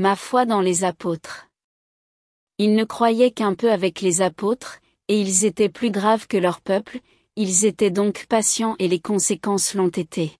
Ma foi dans les apôtres. Ils ne croyaient qu'un peu avec les apôtres, et ils étaient plus graves que leur peuple, ils étaient donc patients et les conséquences l'ont été.